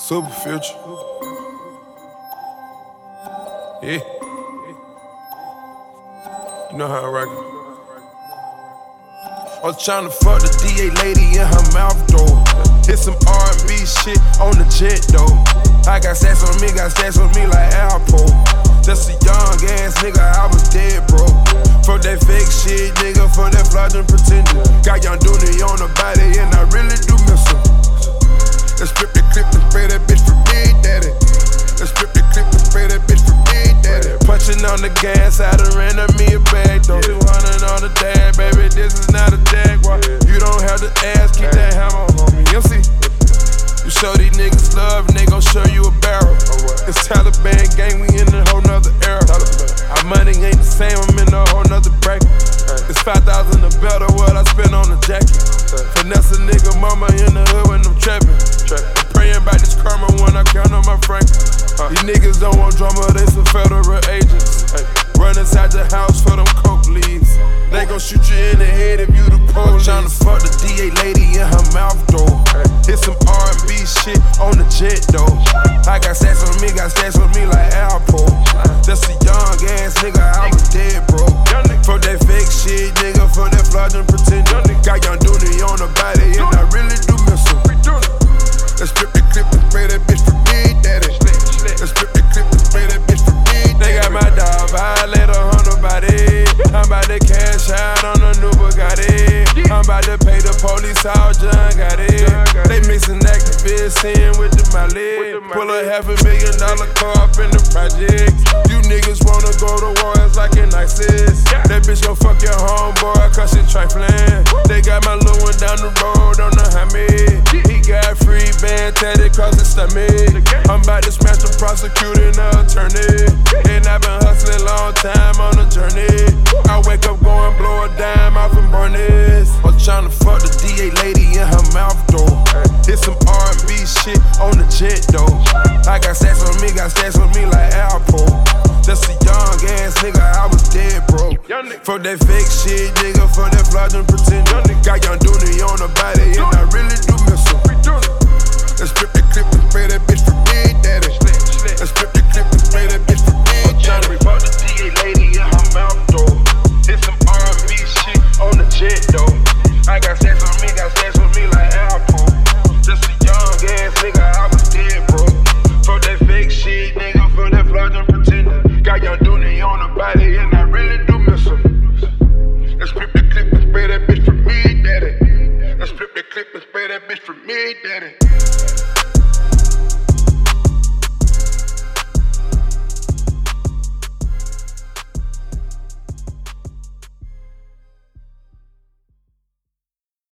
Super future. Yeah. You know how I rock it. I was tryna fuck the DA lady in her mouth though. Hit some R&B shit on the jet though. I got stats on me, got stats on me like Alpo. Just a young ass nigga, I was dead, bro. For that fake shit, nigga, for that fraudulent pretender. Got young Dooney on the body, and I really do miss him. On the gas, I done ran up me a bag, though. 200 on the dad, baby, this is not a Jaguar. You don't have to ask, keep that hammer on me. You see? You show these niggas love and they gon' show you a barrel. It's Taliban gang, we in a whole nother era. Our money ain't the same, I'm in a whole nother bracket. It's 5,000 a belt of what I spend on the jacket. Finesse a nigga mama in the hood when I'm trapping. I'm praying about this karma when I count on my frank. These niggas don't want drama, on me, got me like Alpo. Just a young ass nigga, I was dead, bro. For that fake shit, nigga, for that fraudulent pretender. Got young Dooney on the body, and I really do miss him. Let's flip the clip and spray that bitch for me, daddy. Let's flip the clip and spray that bitch for me. They got my dog violator on the body. I'm about to cash out on a new Bugatti. I'm about to pay the police all John got it. They mixing Actavis in with the Mali. Pull a half a million dollar car up in the project. You niggas wanna go to war, it's like an ISIS. That bitch gon' fuck your homeboy, cause she trifling. They got my little one down the road on the Hamid. He got free band tatted across his stomach. I'm about to smash the prosecutor and the attorney. And I've been hustling long time on the journey. I wake up going blow a dime off and burn this. I'm tryna fuck the DA lady in her mouth shit on the jet though. I got stats on me, got stats on me like Alpo. Just a young ass nigga, I was dead, bro. For that fake shit, nigga, for that fraudulent pretender. Got young Dooney on the body, and I really do miss him.